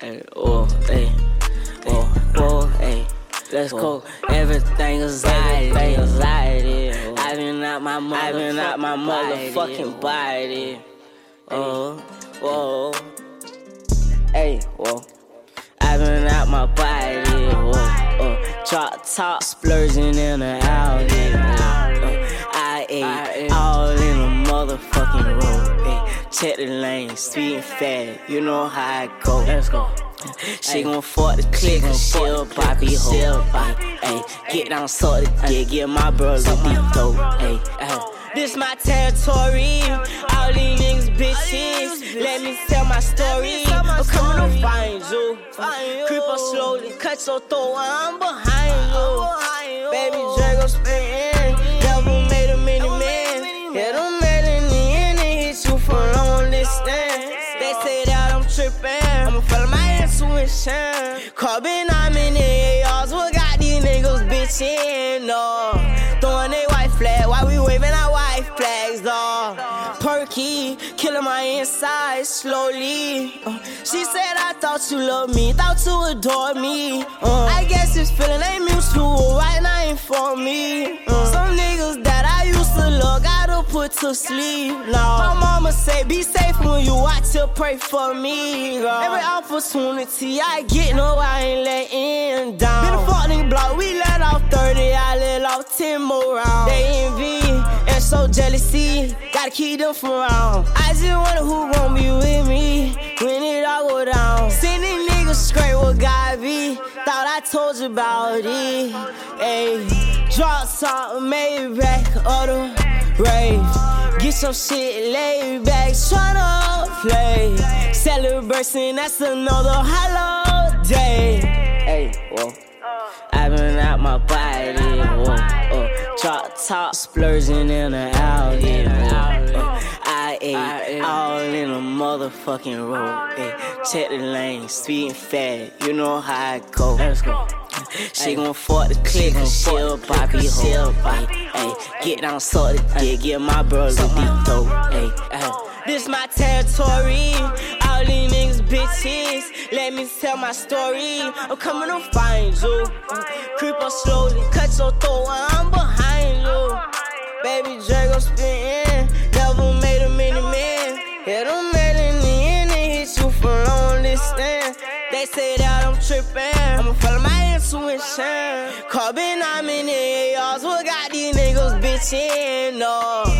Hey, oh, hey, whoa, whoa, hey, let's go. Everything is anxiety, anxiety. I've been out my mother, I've been out my motherfucking body. Oh, whoa, hey, whoa. I've been out my body, whoa, oh. Drop top, splurging in the check the lane, sweet and fat, you know how I go. Let's go. She gon' fuck the click, she a Bobby hoe. Hey, get down, suck the dick, get my bro a deep dope. Hey, this my territory. All these niggas bitches. Let me tell my story. Oh, I'm coming to find you. Creep up slowly, cut your throat I'm behind you. Baby Drago spin. I'ma follow my intuition. Carbon, I'm in the ARs. What got these niggas bitching? No. Throwing a white flag while we waving our white flags, dawg. Perky, killing my insides slowly. Uh, she said, I thought you loved me, thought you adored me. Uh, I guess this feeling ain't mutual, right now ain't for me. Uh, some niggas that I used to love, gotta put to sleep. Mama say, be safe when you watch her pray for me. Girl. Every opportunity I get, no, I ain't letting down. Been a fucking block, we let off 30, I let off 10 more rounds. They envy and so jealousy, gotta keep them from around. I just wonder who gon' be with me when it all go down. These niggas straight with God be, thought I told you about it. Ayy, drop top, Maybach, or the rave. Some shit laid back, tryna play. Celebration, that's another holiday. Hey, whoa. I've been out my body, whoa. Drop top, splurging in the alley, whoa. I ate all in a motherfucking road. Check the lane, sweet and fat, you know how I go. Let's go. She gon' fuck the click, she a Bobby hoe. Hey, get down, suck the dick, get my bro a deep dope. Hey, this my territory. All these niggas bitches. Let me tell my story. I'm coming to find you. Creep up slowly, cut your throat while I'm behind you. Baby Drago spin. Devil made a mini man. Hit him in the end and hit you from long distance. They say that I'm tripping. I'ma follow intuition. Carbon, I'm in ARs. What got these niggas bitching? No.